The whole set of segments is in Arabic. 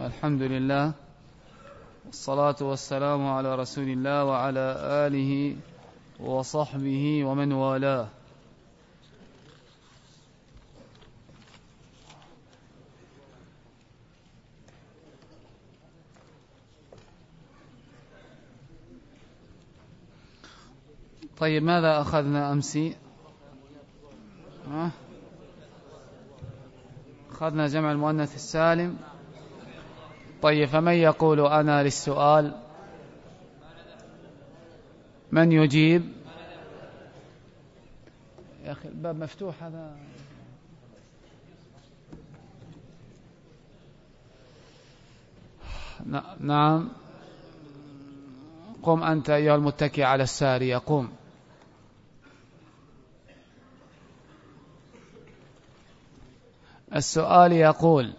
الحمد لله والصلاة والسلام على رسول الله وعلى آله وصحبه ومن والاه. طيب ماذا أخذنا أمس؟ أخذنا جمع المؤنث السالم. طيب فمن يقول أنا للسؤال؟ من يجيب؟ يا أخي الباب مفتوح هذا نعم. قم أنت أيها المتكي على الساري قم. السؤال يقول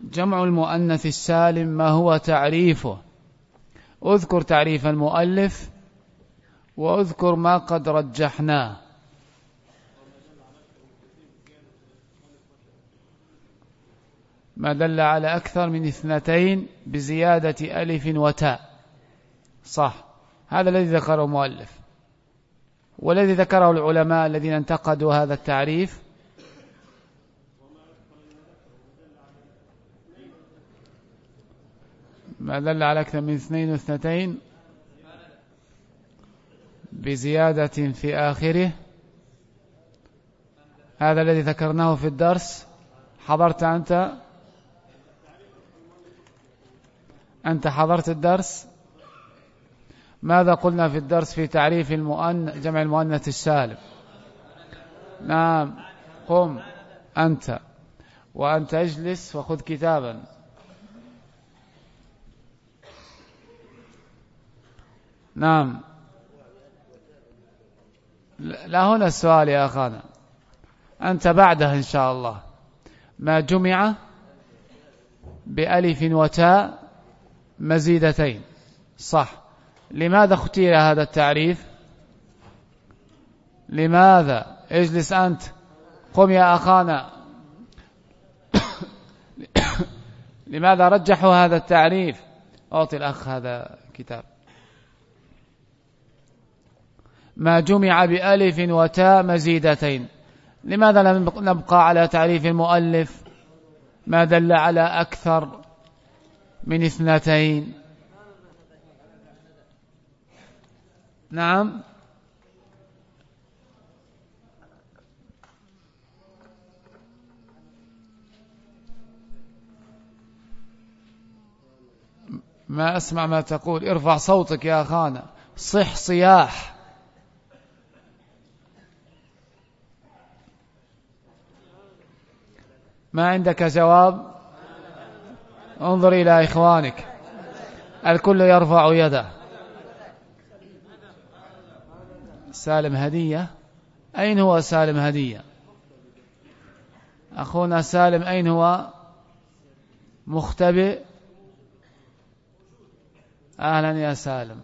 جمع المؤنث السالم ما هو تعريفه. اذكر تعريف المؤلف واذكر ما قد رجحناه. ما دل على أكثر من اثنتين بزيادة ألف وتاء. صح. هذا الذي ذكره المؤلف. والذي ذكره العلماء الذين انتقدوا هذا التعريف ما دل على أكثر من اثنين واثنتين بزيادة في آخره. هذا الذي ذكرناه في الدرس. حضرت أنت؟ أنت حضرت الدرس؟ ماذا قلنا في الدرس في تعريف المؤن جمع المؤنث السالم؟ نعم قم أنت وأنت اجلس وخذ كتابا. نعم. لا هنا السؤال يا أخانا. أنت بعدها إن شاء الله. ما جمع بألف وتاء مزيدتين. صح. لماذا اختير هذا التعريف؟ لماذا؟ اجلس أنت. قم يا أخانا. لماذا رجحوا هذا التعريف؟ أعطي الأخ هذا كتاب. ما جمع بألف وتاء مزيدتين. لماذا لم نبقى على تعريف المؤلف؟ ما دل على أكثر من اثنتين. نعم. ما أسمع ما تقول. ارفع صوتك يا أخانا. صح صياح. ما عندك جواب؟ انظر إلى إخوانك. الكل يرفع يده. سالم هدية؟ أين هو سالم هدية؟ أخونا سالم أين هو؟ مختبئ. أهلا يا سالم.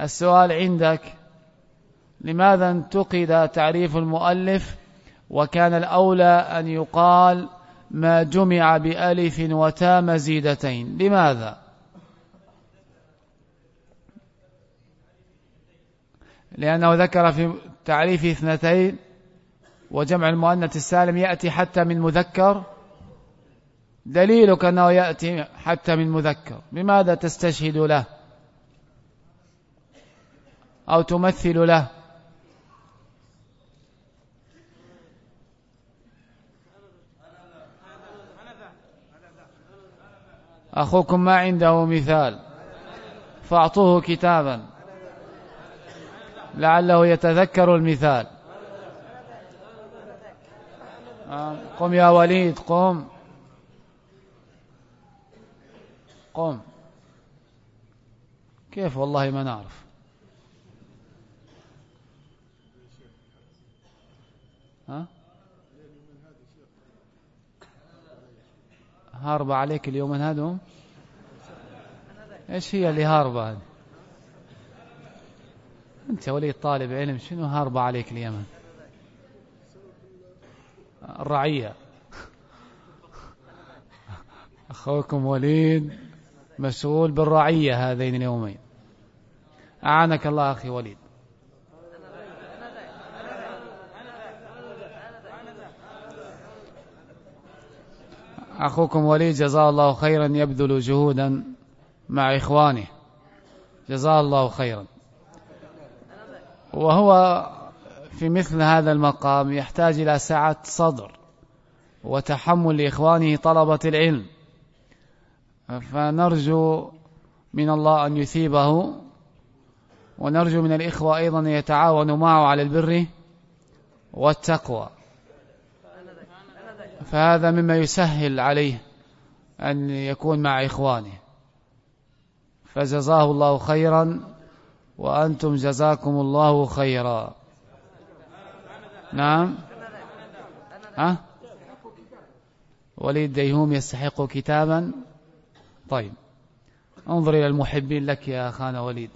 السؤال عندك لماذا انتقد تعريف المؤلف وكان الأولى أن يقال ما جمع بألف وتا مزيدتين لماذا؟ لأنه ذكر في تعريف اثنتين وجمع المؤنث السالم يأتي حتى من مذكر. دليلك أنه يأتي حتى من مذكر. بماذا تستشهد له؟ أو تمثل له؟ أخوكم ما عنده مثال. فأعطوه كتابا. لعله يتذكر المثال. قم يا وليد قم. قم. كيف والله ما نعرف؟ ها؟ هاربة عليك اليوم هذا إيش هي اللي هاربة؟ أنت ولي طالب علم شنو هاربة عليك اليمن الرعية. أخوكم وليد مسؤول بالرعية هذين اليومين. أعانك الله أخي وليد. أخوكم وليد جزاه الله خيرا يبذل جهودا مع إخوانه. جزاه الله خيرا. وهو في مثل هذا المقام يحتاج إلى سعة صدر وتحمل لإخوانه طلبة العلم. فنرجو من الله أن يثيبه ونرجو من الإخوة أيضا يتعاونوا معه على البر والتقوى. فهذا مما يسهل عليه أن يكون مع إخوانه. فجزاه الله خيرا وأنتم جزاكم الله خيرا. نعم. ها؟ وليد ديهوم يستحق كتابا؟ طيب. انظر إلى المحبين لك يا أخانا وليد.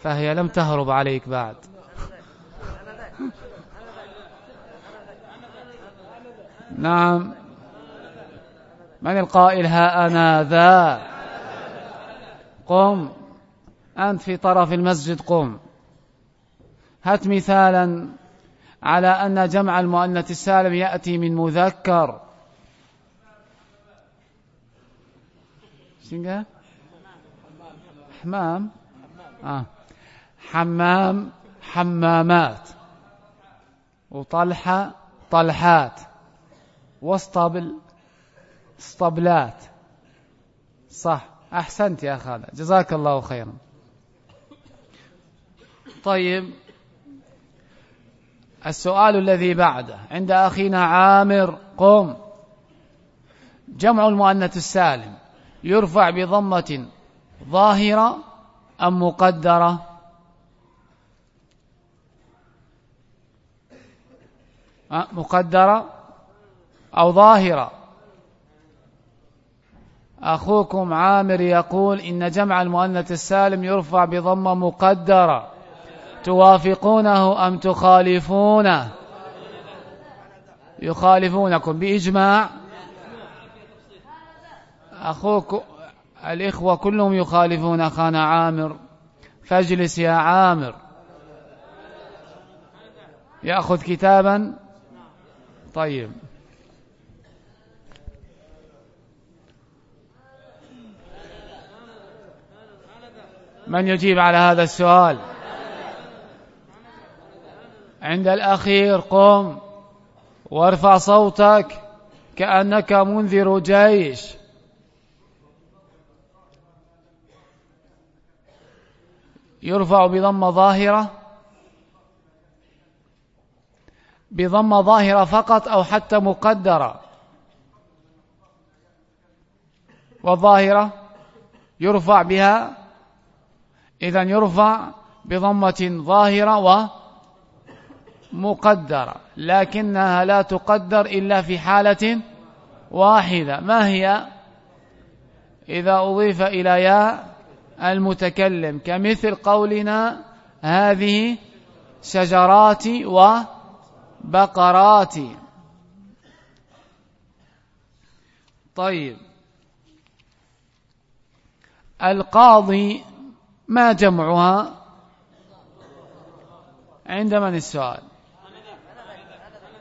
فهي لم تهرب عليك بعد. نعم. من القائل ها أنا ذا؟ قم. أنت في طرف المسجد قم. هات مثالا على أن جمع المؤنث السالم يأتي من مذكر. شنقة حمام. آه. حمام حمامات. وطلحة طلحات. واسطبل اسطبلات. صح. أحسنت يا خالد. جزاك الله خيرا. طيب. السؤال الذي بعده. عند أخينا عامر قم. جمع المؤنث السالم. يرفع بضمة ظاهرة أم مقدرة؟ أه، مقدرة. أو ظاهرة. أخوكم عامر يقول إن جمع المؤنث السالم يرفع بضمة مقدرة. توافقونه أم تخالفونه؟ يخالفونكم بإجماع. أخوك الإخوة كلهم يخالفون أخانا عامر. فاجلس يا عامر. يأخذ كتابا؟ طيب. من يجيب على هذا السؤال؟ عند الأخير قم وارفع صوتك كأنك منذر جيش. يرفع بضمة ظاهرة بضمة ظاهرة فقط أو حتى مقدرة. والظاهرة يرفع بها إذا يرفع بضمة ظاهرة ومقدرة لكنها لا تقدر إلا في حالة واحدة. ما هي؟ إذا أضيف إلى ياء المتكلم كمثل قولنا هذه شجرات وبقرات طيب. القاضي ما جمعها عند من السؤال؟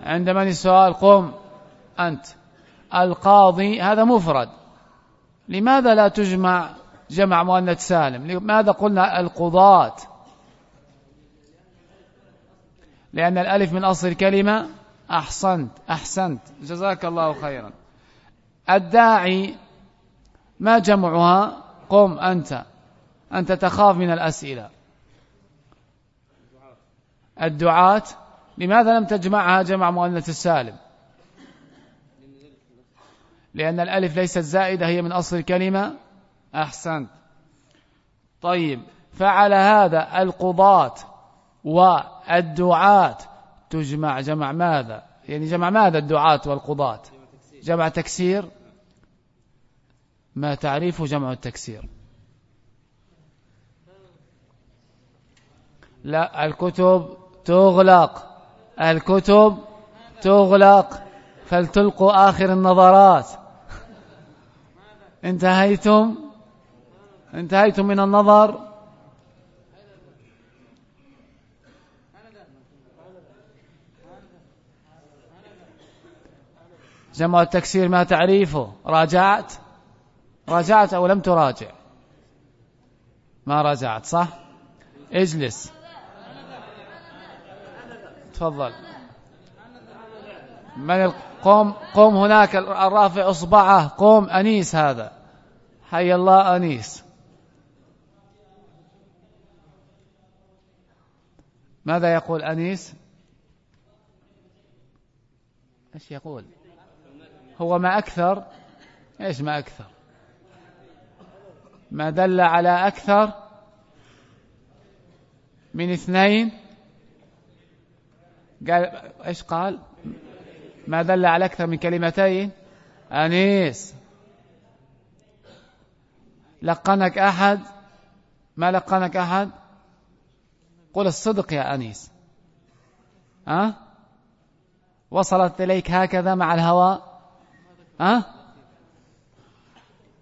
عند من السؤال؟ قم أنت. القاضي هذا مفرد. لماذا لا تجمع جمع مؤنث سالم؟ لماذا قلنا القضاة؟ لأن الألف من أصل الكلمة أحسنت أحسنت. جزاك الله خيرا. الداعي ما جمعها؟ قم أنت. أنت تخاف من الأسئلة. الدعاة لماذا لم تجمعها جمع مؤنث السالم؟ لأن الألف ليست زائدة هي من أصل الكلمة. أحسنت. طيب فعل هذا القضاة والدعاة تجمع. جمع ماذا؟ يعني جمع ماذا الدعاة والقضاة؟ جمع تكسير. ما تعريف جمع التكسير. لا الكتب تغلق الكتب تغلق فلتلقوا آخر النظرات. انتهيتم؟ انتهيتم من النظر؟ جمع التكسير ما تعريفه. راجعت؟ راجعت أو لم تراجع؟ ما راجعت صح؟ اجلس. تفضل. من قوم قوم هناك الرافع أصبعه قوم أنيس هذا. حي الله أنيس. ماذا يقول أنيس؟ إيش يقول؟ هو ما أكثر؟ إيش ما أكثر؟ ما دل على أكثر من اثنين؟ قال إيش قال؟ ما دل على أكثر من كلمتين. أنيس. لقنك أحد؟ ما لقنك أحد؟ قل الصدق يا أنيس. أه؟ وصلت إليك هكذا مع الهواء أه؟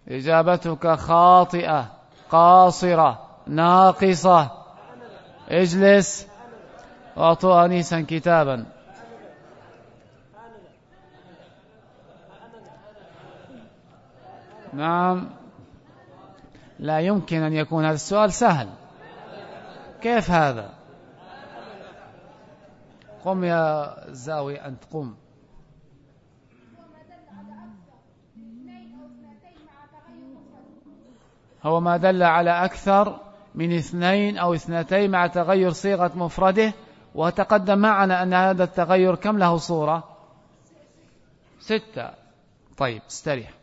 إجابتك خاطئة قاصرة ناقصة. اجلس. واعطوا أنيسا كتابا. نعم. لا يمكن أن يكون هذا السؤال سهل. كيف هذا؟ قم يا زاوي أنت قم. هو ما دل على أكثر من اثنين أو اثنتين مع تغير صيغة مفرده وتقدم معنا أن هذا التغير كم له صورة؟ ستة. طيب استريح.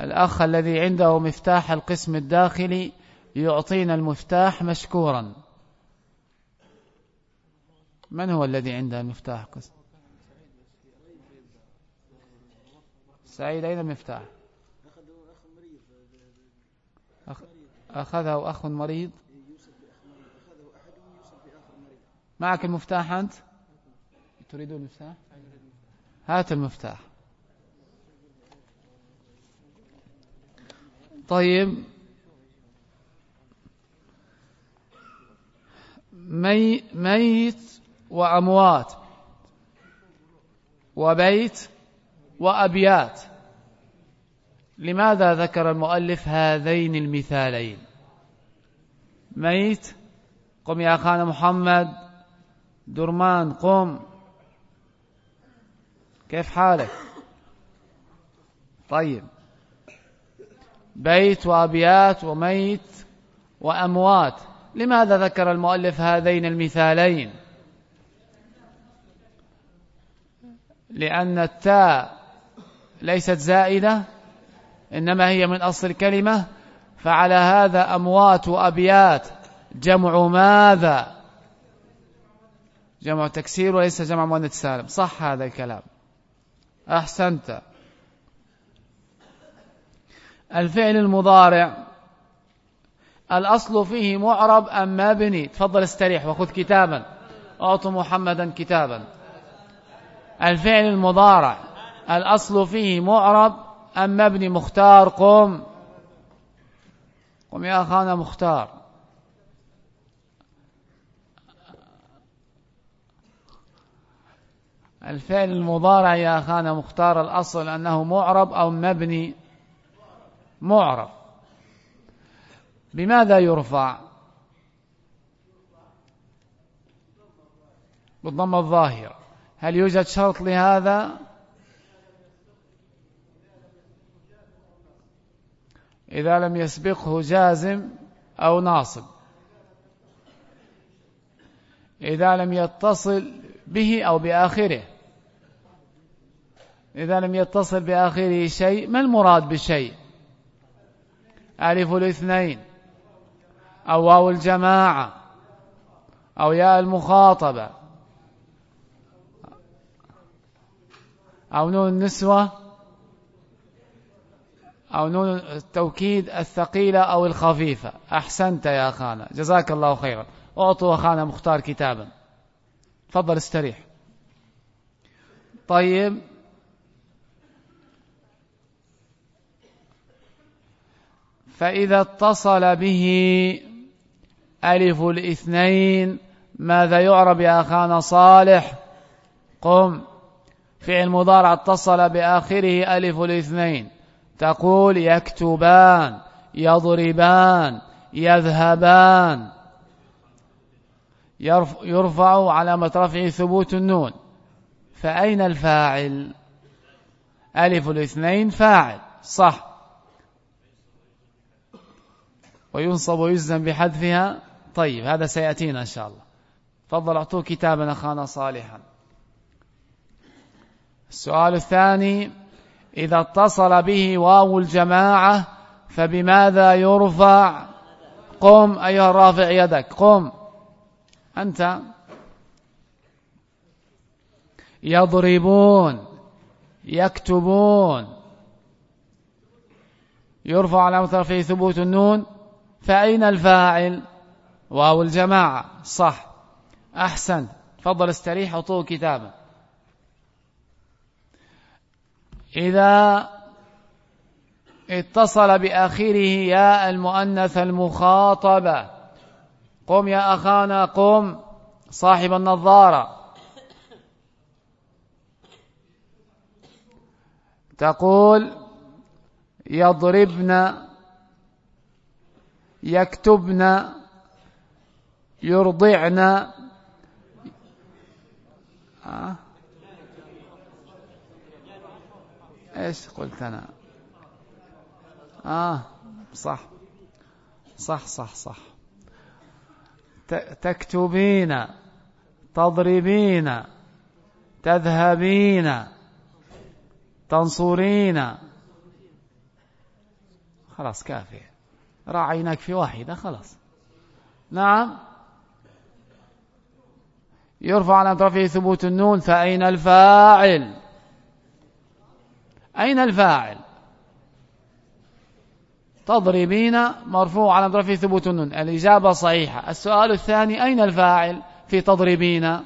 الأخ الذي عنده مفتاح القسم الداخلي يعطينا المفتاح مشكورا. من هو الذي عنده المفتاح قسم؟ سعيد أين المفتاح؟ أخذه أخ مريض. معك المفتاح أنت؟ تريدون المفتاح؟ هات المفتاح. طيب. مي ميت وأموات. وبيت وأبيات. لماذا ذكر المؤلف هذين المثالين؟ ميت قم يا أخانا محمد درمان قم. كيف حالك؟ طيب. بيت وأبيات وميت وأموات. لماذا ذكر المؤلف هذين المثالين؟ لأن التاء ليست زائدة إنما هي من أصل الكلمة فعلى هذا أموات وأبيات. جمع ماذا؟ جمع تكسير وليس جمع مؤنث سالم. صح هذا الكلام. أحسنت. الفعل المضارع. الأصل فيه معرب أم مبني؟ تفضل استريح وخذ كتابا. أعطوا محمدا كتابا. الفعل المضارع. الأصل فيه معرب أم مبني مختار قم. قم يا أخانا مختار. الفعل المضارع يا أخانا مختار الأصل أنه معرب أو مبني معرب. بماذا يرفع؟ بالضم الظاهر هل يوجد شرط لهذا؟ إذا لم يسبقه جازم أو ناصب. إذا لم يتصل به أو بآخره. إذا لم يتصل بآخره شيء ما المراد بشيء؟ ألف الاثنين أو واو الجماعة أو ياء المخاطبة أو نون النسوة. أو نون التوكيد الثقيلة أو الخفيفة. أحسنت يا أخانا. جزاك الله خيرا. أعطوا أخانا مختار كتابا. تفضل استريح. طيب. فإذا اتصل به ألف الاثنين ماذا يعرب يا أخانا صالح؟ قم. فعل مضارع اتصل بآخره ألف الاثنين. تقول يكتبان يضربان يذهبان. يرفع علامة رفعه ثبوت النون. فأين الفاعل؟ ألف الاثنين فاعل صح. وينصب ويزن بحذفها؟ طيب هذا سيأتينا إن شاء الله. فضل أعطوه كتابا أخانا صالحا. السؤال الثاني إذا اتصل به واو الجماعة فبماذا يرفع؟ قم أيها الرافع يدك قم. أنت يضربون يكتبون. يرفع على رفعه ثبوت النون فأين الفاعل؟ واو الجماعة صح. أحسن. تفضل استريح وطوه كتابا إذا اتصل بآخره يا المؤنث المخاطبة قم يا أخانا قم. صاحب النظارة. تقول يضربن يكتبن يرضعن. إيش قلت أنا؟ آه صح. صح صح صح. تكتبين تضربين تذهبين تنصرين. خلاص كافي. راعيناك في واحدة خلاص. نعم. يرفع على أطرافه ثبوت النون فأين الفاعل؟ أين الفاعل؟ تضربين مرفوع على أطرافه ثبوت النون الإجابة صحيحة. السؤال الثاني أين الفاعل في تضربين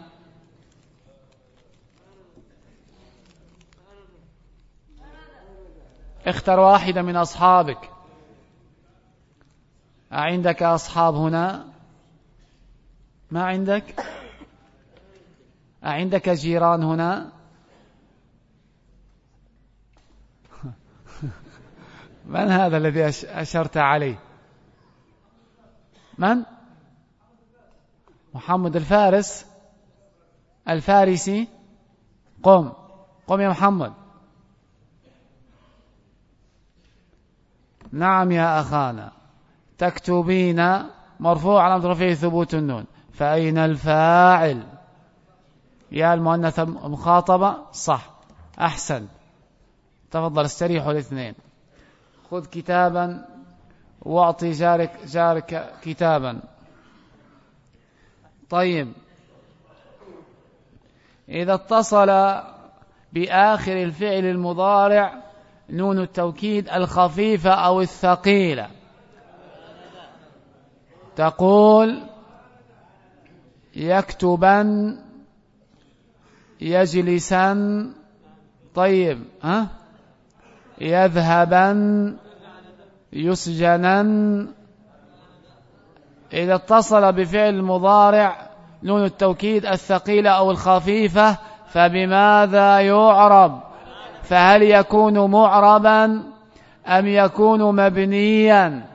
اختر واحدة من أصحابك. أعندك أصحاب هنا؟ ما عندك؟ أعندك جيران هنا؟ من هذا الذي أشرت عليه؟ من؟ محمد الفارس. الفارسي. قم. قم يا محمد. نعم يا أخانا. تكتبين مرفوع على رفعه ثبوت النون. فأين الفاعل؟ يا المؤنث مخاطبة. صح. أحسن. تفضل استريحوا الاثنين. خذ كتابا واعطي جارك, جارك كتابا. طيب. إذا اتصل بآخر الفعل المضارع نون التوكيد الخفيفة أو الثقيلة. تقول يكتبا يجلسا طيب ها؟ يذهبا يسجنا. إذا اتصل بفعل مضارع نون التوكيد الثقيلة أو الخفيفة فبماذا يعرب؟ فهل يكون معربا أم يكون مبنيا؟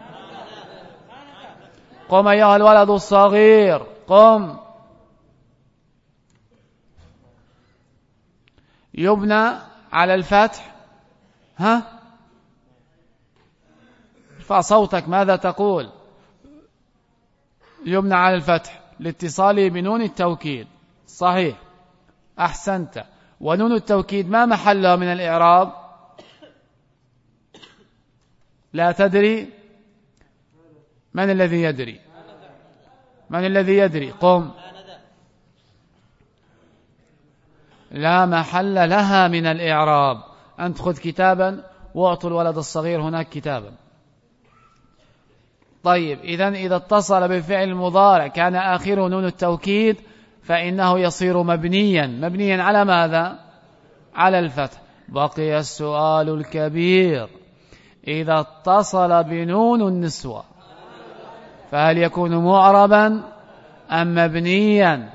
قم أيها الولد الصغير قم. يبنى على الفتح. ها؟ ارفع صوتك ماذا تقول؟ يبنى على الفتح لاتصاله بنون التوكيد. صحيح. أحسنت. ونون التوكيد ما محلها من الإعراب؟ لا تدري؟ من الذي يدري؟ من الذي يدري؟ قم. لا محل لها من الإعراب. أنت خذ كتابا واعطوا الولد الصغير هناك كتابا. طيب إذا إذا اتصل بالفعل المضارع كان آخره نون التوكيد فإنه يصير مبنيا. مبنيا على ماذا؟ على الفتح. بقي السؤال الكبير. إذا اتصل بنون النسوة فهل يكون معربا أم مبنيا؟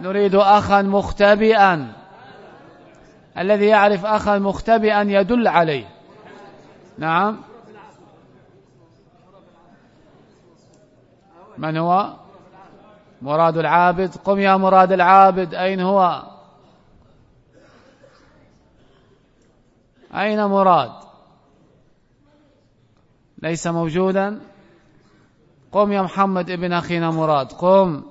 نريد أخا مختبئا. الذي يعرف أخا مختبئا يدل عليه. نعم. من هو؟ مراد العابد. قم يا مراد العابد. أين هو؟ أين مراد؟ ليس موجودا. قم يا محمد ابن أخينا مراد. قم.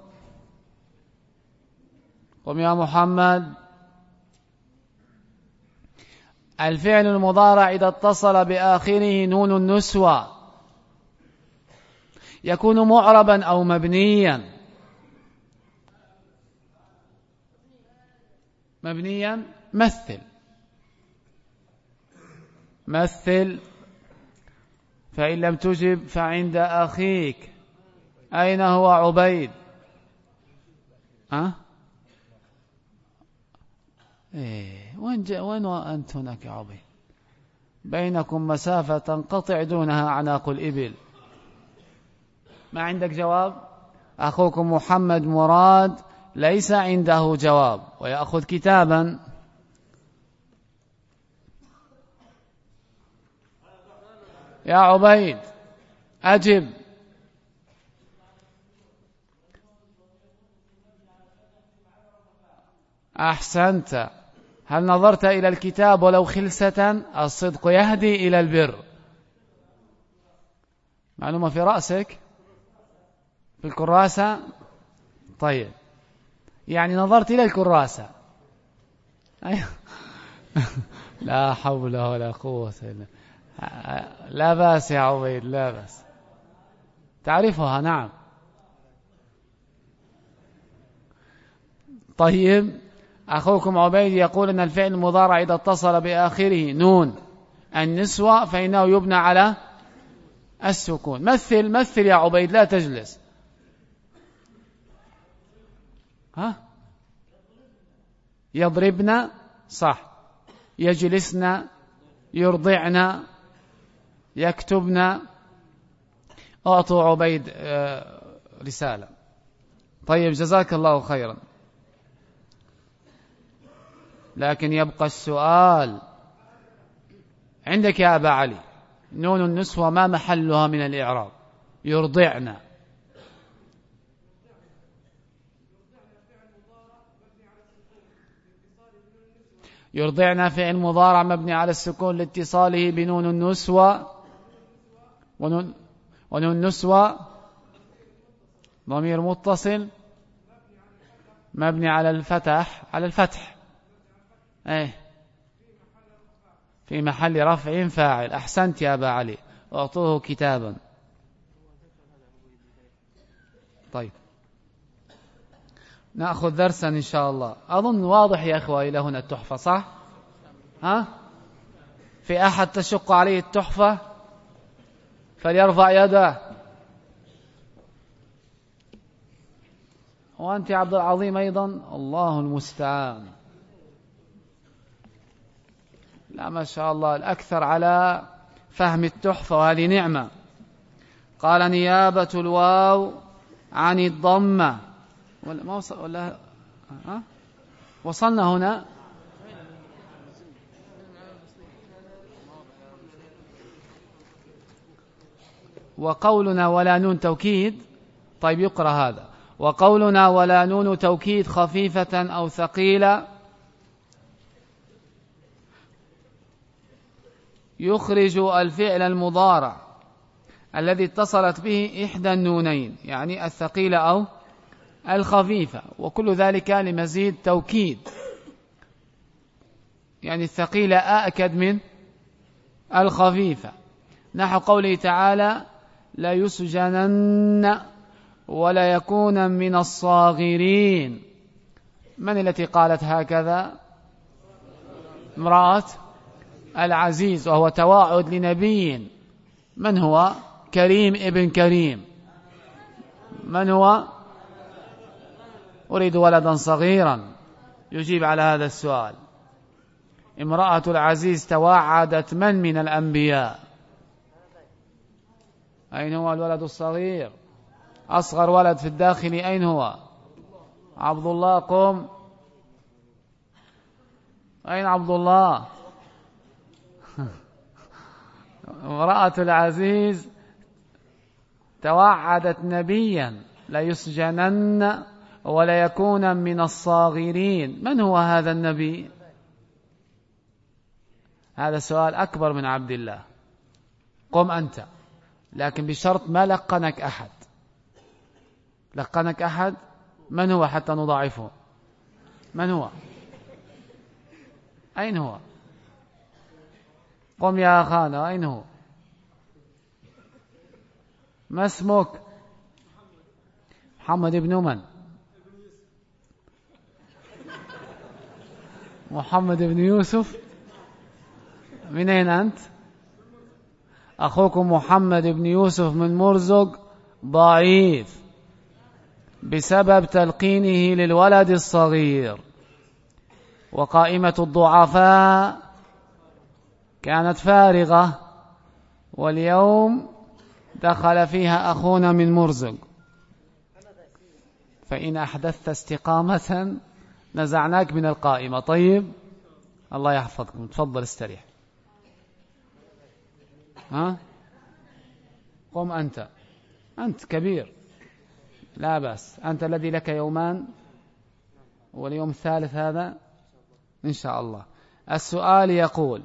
قم يا محمد. الفعل المضارع إذا اتصل بآخره نون النسوة. يكون معربا أو مبنيا. مبنيا مثل. مثل. فإن لم تجب فعند أخيك. أين هو عبيد؟ ها؟ إيه. وين وين أنت هناك يا عبيد بينكم مسافة تنقطع دونها أعناق الإبل. ما عندك جواب؟ أخوكم محمد مراد ليس عنده جواب ويأخذ كتابا. يا عبيد أجب. أحسنت. هل نظرت إلى الكتاب ولو خلسة؟ الصدق يهدي إلى البر. معلومة في رأسك؟ في الكراسة؟ طيب. يعني نظرت إلى الكراسة. لا حول ولا قوة إلا لا بأس يا عبيد لا بأس. تعرفها؟ نعم. طيب. أخوكم عبيد يقول أن الفعل المضارع إذا اتصل بآخره نون. النسوة فإنه يبنى على السكون. مثل مثل يا عبيد لا تجلس. ها؟ يضربن صح. يجلسن يرضعن يكتبن أعطوا عبيد آه، رسالة. طيب جزاك الله خيرا. لكن يبقى السؤال عندك يا أبا علي نون النسوة ما محلها من الإعراب؟ يرضعن يرضعن فعل مضارع مبني على السكون لاتصاله بنون النسوة. ونون, ونون النسوة ضمير متصل مبني على الفتح على الفتح. إيه. في محل رفع فاعل. أحسنت يا أبا علي. أعطوه كتابا. طيب. نأخذ درسا إن شاء الله. أظن واضح يا أخوة إلى هنا التحفة صح؟ ها؟ في أحد تشق عليه التحفة؟ فليرفع يده. وأنت عبد العظيم أيضا. الله المستعان. لا ما شاء الله الأكثر على فهم التحفة وهذه نعمة. قال نيابة الواو عن الضمة. ولا ما وصل ولا ها؟ وصلنا هنا؟ وقولنا ولا نون توكيد. طيب يقرأ هذا. وقولنا ولا نون توكيد خفيفة أو ثقيلة. يخرج الفعل المضارع الذي اتصلت به إحدى النونين يعني الثقيلة أو الخفيفة وكل ذلك لمزيد توكيد. يعني الثقيلة أأكد من الخفيفة. نحو قوله تعالى لا يسجنن ولا يكون من الصاغرين. من التي قالت هكذا؟ امرأة العزيز وهو تواعد لنبي. من هو؟ كريم ابن كريم. من هو؟ أريد ولدا صغيرا. يجيب على هذا السؤال. امرأة العزيز توعدت من من الأنبياء؟ أين هو الولد الصغير؟ أصغر ولد في الداخل أين هو؟ عبد الله قم. أين عبد الله؟ امرأة العزيز توعدت نبيا ليسجنن وليكون من الصاغرين. من هو هذا النبي؟ هذا سؤال أكبر من عبد الله. قم أنت لكن بشرط ما لقنك أحد. لقنك أحد؟ من هو حتى نضاعفه؟ من هو؟ أين هو؟ قم يا أخانا أين هو؟ ما اسمك؟ محمد بن من محمد بن يوسف. من أين أنت؟ أخوكم محمد بن يوسف من مرزق ضعيف. بسبب تلقينه للولد الصغير. وقائمة الضعفاء كانت فارغة واليوم دخل فيها أخونا من مرزق. فإن أحدثت استقامة نزعناك من القائمة. طيب الله يحفظكم. تفضل استريح. ها؟ قم أنت. أنت كبير. لا بأس. أنت الذي لك يومان واليوم الثالث هذا إن شاء الله. السؤال يقول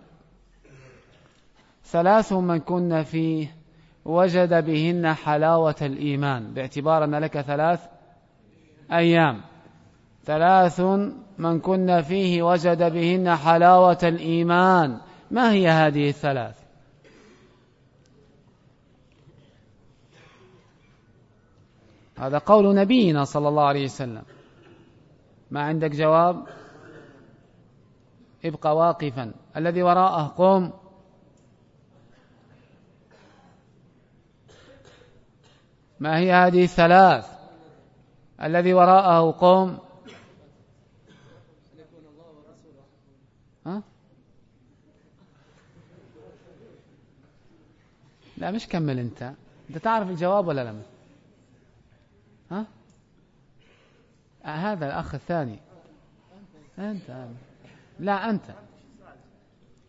ثلاث من كنا فيه وجد بهن حلاوة الإيمان. باعتبار أن لك ثلاث أيام. ثلاث من كنا فيه وجد بهن حلاوة الإيمان. ما هي هذه الثلاث؟ هذا قول نبينا صلى الله عليه وسلم. ما عندك جواب؟ ابقى واقفا. الذي وراءه قم. ما هي هذه الثلاث؟ الذي وراءه قم ها؟ لا مش كمل انت. انت تعرف الجواب ولا لا؟ ها؟ آه هذا الأخ الثاني. أنت. لا أنت.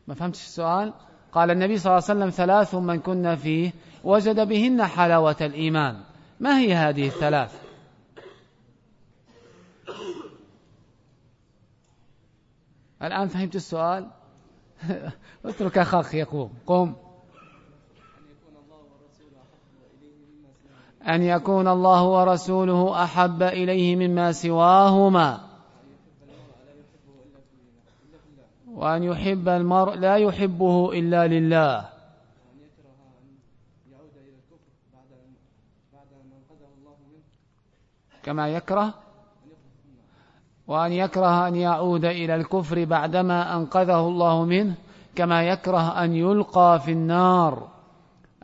ما فهمتش السؤال؟ قال النبي صلى الله عليه وسلم ثلاث من كنا فيه وجد بهن حلاوة الإيمان. ما هي هذه الثلاث؟ الآن فهمت السؤال؟ اترك أخاك يقوم. قم. أن يكون الله ورسوله أحب إليه مما سواهما. وأن يحب المرء لا يحبه إلا لله. كما يكره وأن يكره أن يعود إلى الكفر بعدما أنقذه الله منه كما يكره أن يلقى في النار.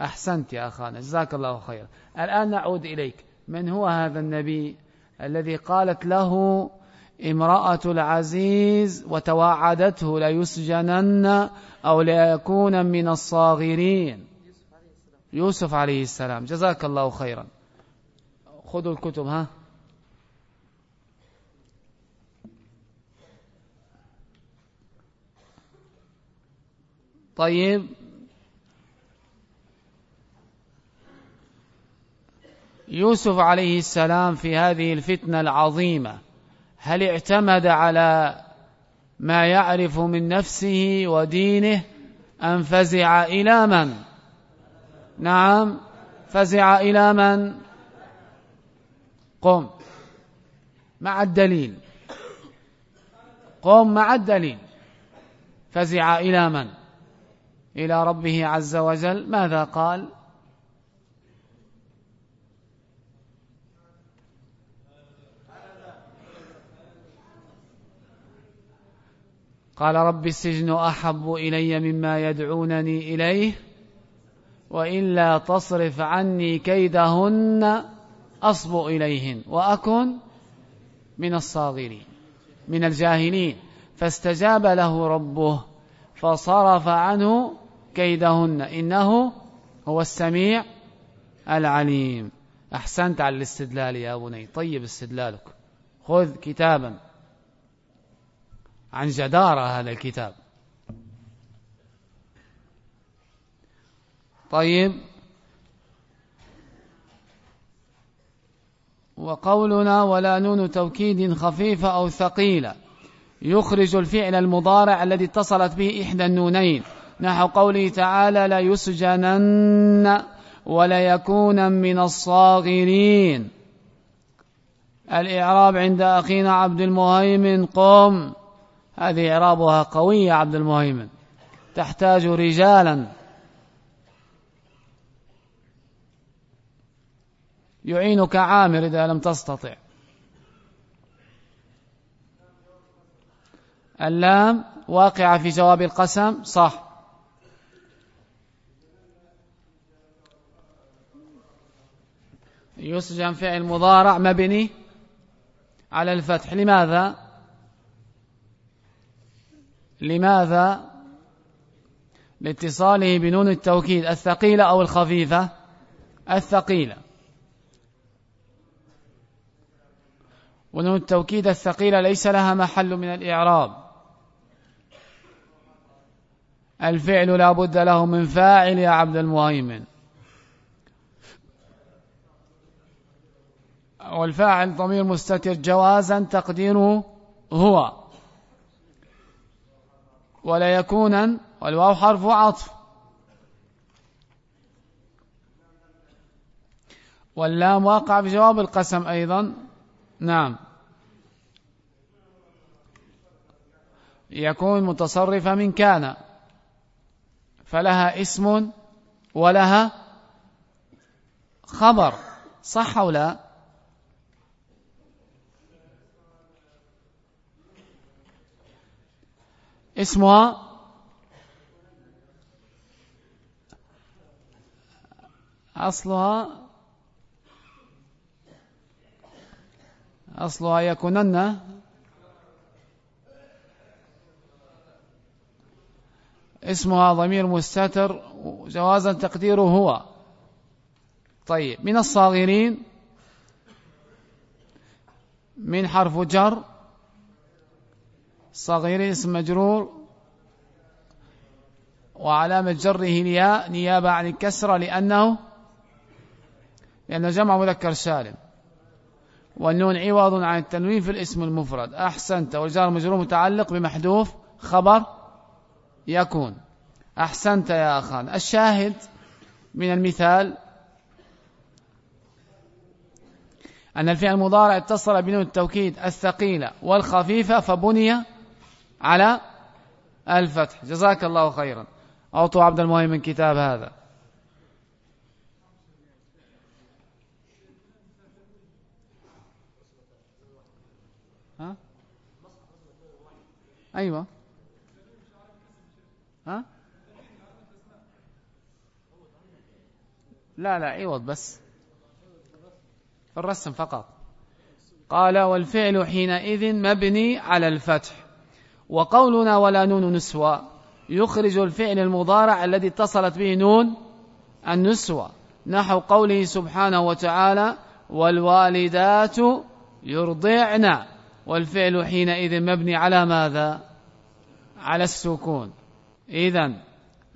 أحسنت يا أخانا جزاك الله خيرا. الآن نعود إليك. من هو هذا النبي الذي قالت له امرأة العزيز وتواعدته ليسجنن أو ليكون من الصاغرين. يوسف عليه السلام. جزاك الله خيرا. خذوا الكتب ها. طيب. يوسف عليه السلام في هذه الفتنة العظيمة. هل اعتمد على ما يعرف من نفسه ودينه أم فزع إلى من؟ نعم فزع إلى من؟ قم. مع الدليل. قم مع الدليل. فزع إلى من؟ إلى ربه عز وجل. ماذا قال؟ قال رب السجن أحب إلي مما يدعونني إليه وإلا تصرف عني كيدهن أصب إليهن وأكن من الصاغرين من الجاهلين. فاستجاب له ربه فصرف عنه كيدهن. إنه هو السميع العليم. أحسنت على الاستدلال يا بني. طيب استدلالك. خذ كتابا. عن جدارة هذا الكتاب. طيب. وقولنا ولا نون توكيد خفيفة أو ثقيلة. يخرج الفعل المضارع الذي اتصلت به إحدى النونين. نحو قوله تعالى لا يسجنن ولا يكون من الصاغرين. الإعراب عند أخينا عبد المهيمن قم. هذه إعرابها قوية عبد المهيمن. تحتاج رجالا. يعينك عامر إذا لم تستطع. اللام واقعة في جواب القسم صح. يسجن فعل مضارع مبني على الفتح. لماذا؟ لماذا؟ لاتصاله بنون التوكيد الثقيلة أو الخفيفة؟ الثقيلة. ونون التوكيد الثقيلة ليس لها محل من الإعراب. الفعل لا بد له من فاعل يا عبد المهيمن. والفاعل ضمير مستتر جوازا تقديره هو. ولا يكونا والواو حرف عطف. واللام واقع بجواب القسم أيضا. نعم. يكون متصرفة من كان. فلها اسم ولها خبر. صح أو لا؟ اسمها أصلها أصلها يكونن اسمها ضمير مستتر جوازا تقديره هو. طيب من الصاغرين من حرف جر صغير اسم مجرور وعلامة جره نيابة عن الكسرة لأنه لأنه جمع مذكر سالم. والنون عوض عن التنوين في الاسم المفرد. أحسنت والجار مجرور متعلق بمحذوف خبر يكون. أحسنت يا أخان. الشاهد من المثال أن الفعل المضارع اتصل بنون التوكيد الثقيلة والخفيفة فبني على الفتح. جزاك الله خيرا. أعطوا عبد المهيمن كتاب هذا. ها؟ أيوة. ها؟ لا لا عوض بس. في الرسم فقط. قال والفعل حينئذ مبني على الفتح. وقولنا ولا نون نسوى. يخرج الفعل المضارع الذي اتصلت به نون النسوة نحو قوله سبحانه وتعالى والوالدات يرضعن. والفعل حينئذ مبني على ماذا؟ على السكون. إذا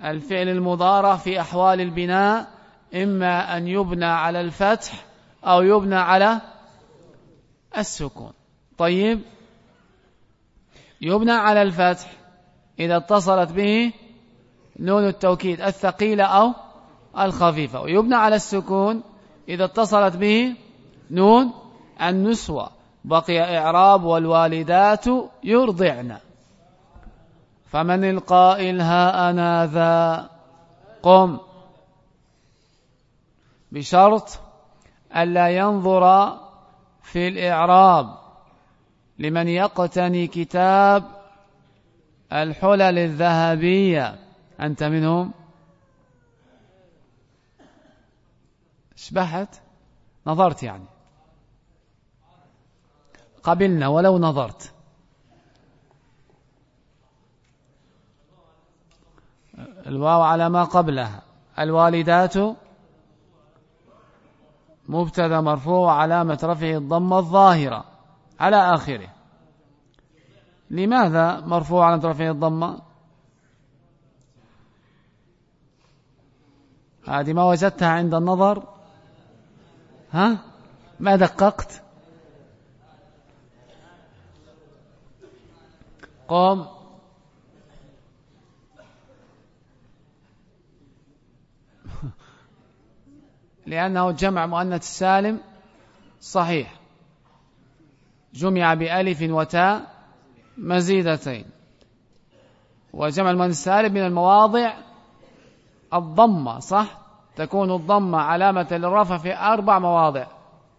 الفعل المضارع في أحوال البناء إما أن يبنى على الفتح أو يبنى على السكون. طيب يبنى على الفتح إذا اتصلت به نون التوكيد الثقيلة أو الخفيفة ويبنى على السكون إذا اتصلت به نون النسوة بقي إعراب والوالدات يرضعن. فمن القائل ها أنا ذا؟ قم. بشرط ألا ينظر في الإعراب. لمن يقتني كتاب الحلل الذهبية. أنت منهم؟ اشبحت نظرت يعني. قبلنا ولو نظرت. الواو على ما قبلها. الوالدات؟ مبتدا مرفوع علامة رفعه الضمة الظاهرة. على آخره. لماذا مرفوع علامة رفعه الضمة هذه ما وجدتها عند النظر. ها؟ ما دققت؟ قم. لأنه جمع مؤنث السالم صحيح. جمع بألف وتاء مزيدتين. وجمع المؤنث السالم من المواضع الضمة صح؟ تكون الضمة علامة للرفع في أربع مواضع.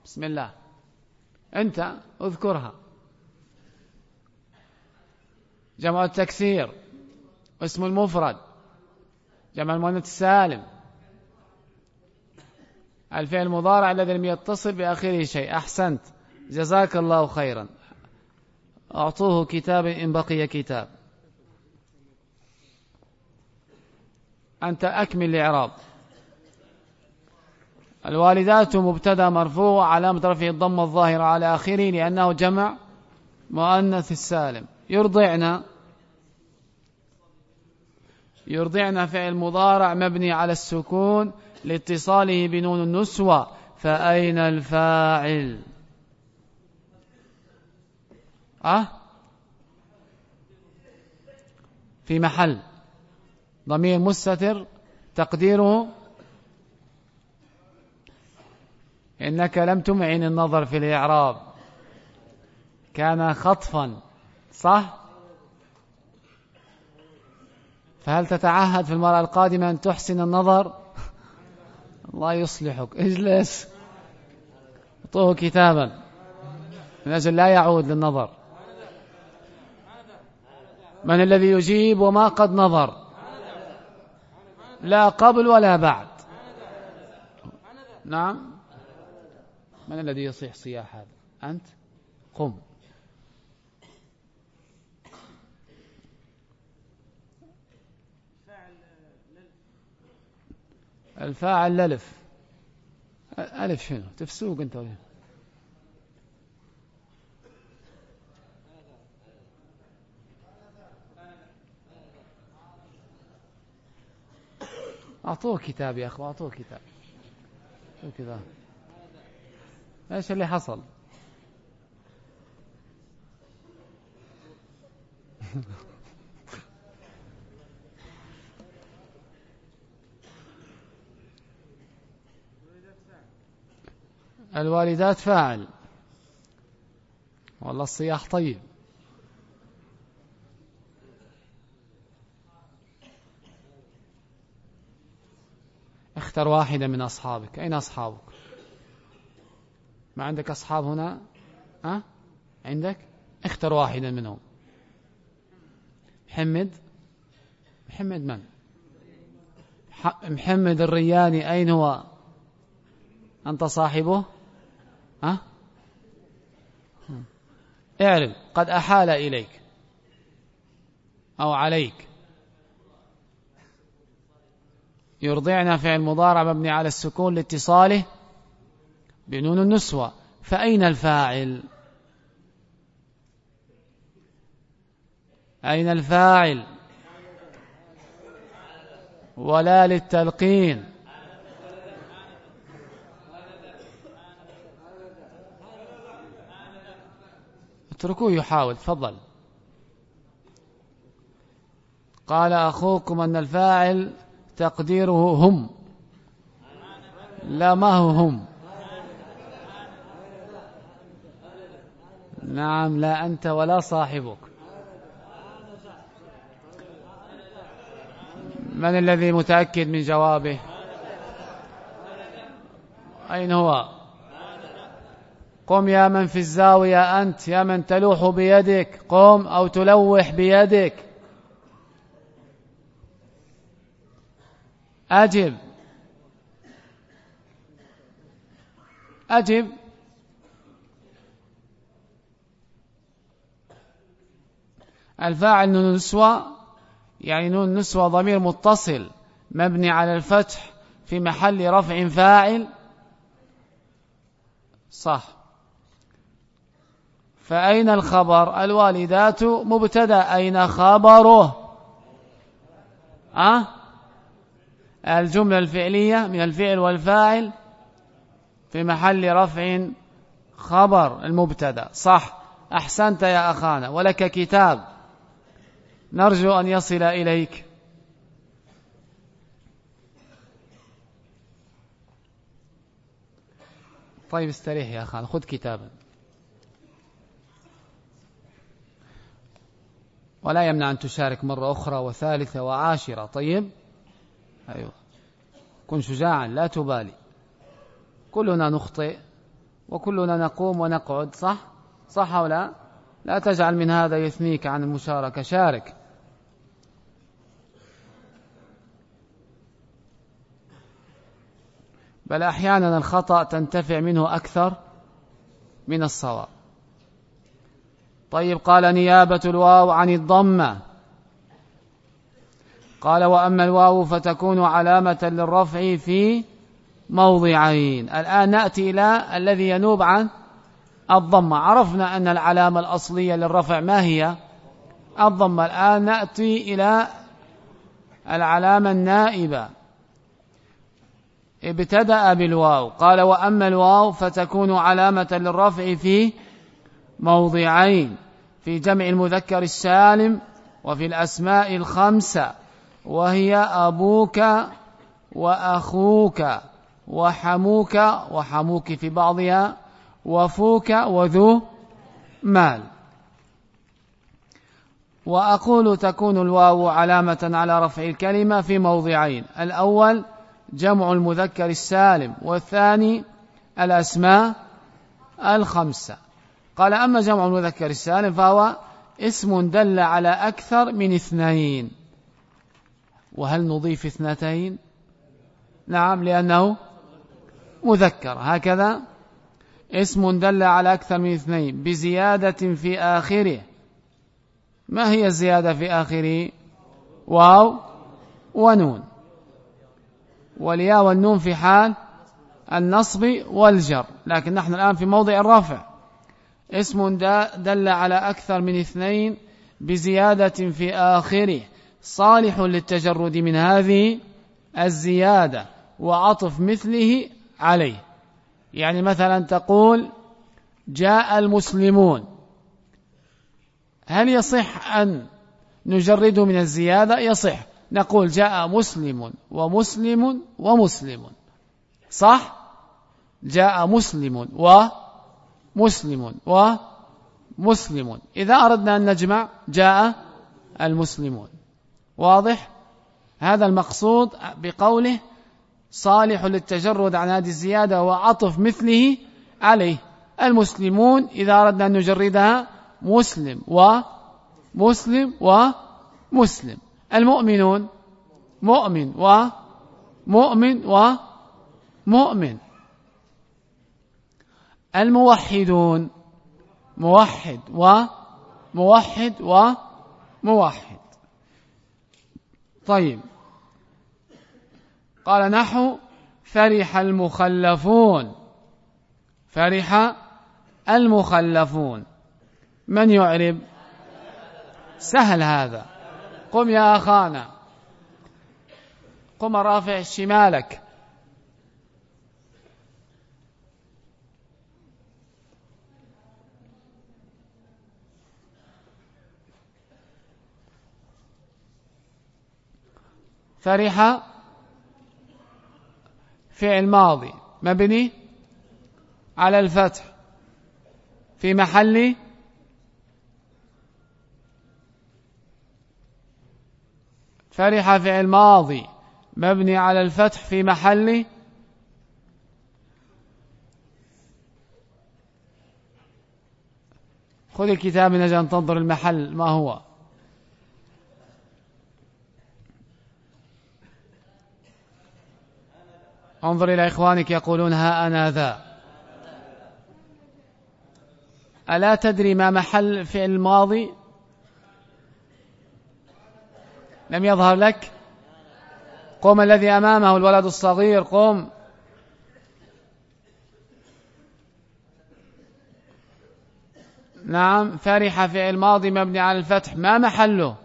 بسم الله. أنت اذكرها. جمع التكسير اسم المفرد. جمع المؤنث السالم الفعل المضارع الذي لم يتصل بآخره شيء. أحسنت. جزاك الله خيرا. أعطوه كتاب إن بقي كتاب. أنت أكمل الإعراب. الوالدات مبتدا مرفوع علامة رفعه الضمة الظاهرة على آخره لأنه جمع مؤنث السالم. يرضعنا يرضعنا فعل مضارع مبني على السكون لاتصاله بنون النسوة. فأين الفاعل؟ أه؟ في محل. ضمير مستتر. تقديره. إنك لم تمعن النظر في الإعراب. كان خطفا. صح؟ فهل تتعهد في المرأة القادمة أن تحسن النظر؟ الله يصلحك. اجلس. اعطوه كتابا. من أجل لا يعود للنظر. من الذي يجيب وما قد نظر؟ لا قبل ولا بعد. نعم. من الذي يصيح صياح هذا؟ أنت؟ قم. الفاعل للف. ألف شنو؟ تفسوق أنت وين أعطوه كتاب يا أخو أعطوه كتاب. كذا؟ إيش اللي حصل؟ الوالدات فاعل. والله الصياح طيب. اختر واحدة من أصحابك. أين أصحابك؟ ما عندك أصحاب هنا؟ أه؟ عندك؟ اختر واحدا منهم. محمد؟ محمد من؟ محمد الرياني أين هو؟ أنت صاحبه؟ أه؟ اعرف قد أحال إليك أو عليك. يرضعنا فعل مضارع مبني على السكون لاتصاله بنون النسوة. فأين الفاعل؟ أين الفاعل؟ ولا للتلقين. اتركوه يحاول تفضل. قال أخوكم أن الفاعل تقديره هم. لا ما هو هم. نعم لا أنت ولا صاحبك. من الذي متأكد من جوابه؟ أين هو؟ قم يا من في الزاوية أنت يا من تلوح بيدك. قم أو تلوح بيدك. أجب. أجب. الفاعل نسوى يعني نون نسوة ضمير متصل مبني على الفتح في محل رفع فاعل. صح. فأين الخبر؟ الوالدات مبتدأ. أين خبره؟ أه؟ الجملة الفعلية من الفعل والفاعل في محل رفع خبر المبتدأ. صح. أحسنت يا أخانا. ولك كتاب. نرجو أن يصل إليك. طيب استريح يا أخانا. خذ كتابا. ولا يمنع أن تشارك مرة أخرى وثالثة وعاشرة. طيب؟ أيوة. كن شجاعا لا تبالي. كلنا نخطئ وكلنا نقوم ونقعد صح؟ صح أو لا؟ لا تجعل من هذا يثنيك عن المشاركة شارك. بل أحيانا الخطأ تنتفع منه أكثر من الصواب. طيب قال نيابة الواو عن الضمة. قال وأما الواو فتكون علامة للرفع في موضعين. الآن نأتي إلى الذي ينوب عن الضمة. عرفنا أن العلامة الأصلية للرفع ما هي؟ الضمة. الآن نأتي إلى العلامة النائبة. ابتدأ بالواو. قال وأما الواو فتكون علامة للرفع في موضعين. في جمع المذكر السالم وفي الأسماء الخمسة. وهي أبوك وأخوك وحموك وحموك في بعضها وفوك وذو مال. وأقول تكون الواو علامة على رفع الكلمة في موضعين الأول جمع المذكر السالم والثاني الأسماء الخمسة. قال أما جمع المذكر السالم فهو اسم دل على أكثر من اثنين. وهل نضيف اثنتين؟ نعم لأنه مذكر. هكذا اسم دل على أكثر من اثنين بزيادة في آخره. ما هي الزيادة في آخره؟ واو ونون. والياء والنون في حال النصب والجر. لكن نحن الآن في موضع الرفع. اسم دل على أكثر من اثنين بزيادة في آخره. صالح للتجرد من هذه الزيادة وعطف مثله عليه. يعني مثلا تقول جاء المسلمون. هل يصح أن نجرد من الزيادة؟ يصح. نقول جاء مسلم ومسلم ومسلم. صح؟ جاء مسلم ومسلم ومسلم. إذا أردنا أن نجمع جاء المسلمون. واضح؟ هذا المقصود بقوله صالح للتجرد عن هذه الزيادة وعطف مثله عليه. المسلمون إذا أردنا أن نجردها مسلم ومسلم ومسلم المؤمنون مؤمن ومؤمن ومؤمن الموحدون موحد وموحد وموحد طيب. قال نحو فرح المخلفون. فرح المخلفون. من يعرب؟ سهل هذا. قم يا أخانا. قم رافع شمالك. فرح فعل ماضي. مبني على الفتح في محل فرح فعل ماضي. مبني على الفتح في محل خذ الكتاب من أجل أن تنظر المحل. ما هو؟ انظر إلى إخوانك يقولون ها أنا ذا. ألا تدري ما محل فعل الماضي؟ لم يظهر لك؟ قم الذي أمامه الولد الصغير قم. نعم فرح فعل ماضي مبني على الفتح. ما محله؟